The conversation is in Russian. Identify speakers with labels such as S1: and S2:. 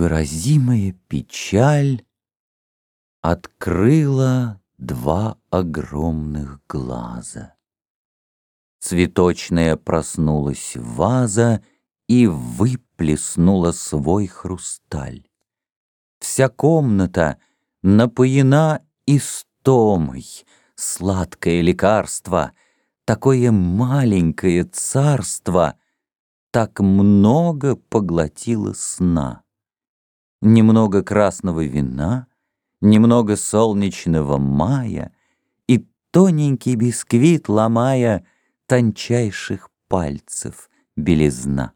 S1: Невыразимая печаль Открыла два огромных глаза. Цветочная проснулась ваза И выплеснула свой хрусталь. Вся комната напоена истомой, Сладкое лекарство, Такое маленькое царство, Так много поглотило сна. Немного красного вина, Немного солнечного мая И тоненький бисквит, ломая Тончайших пальцев белизна.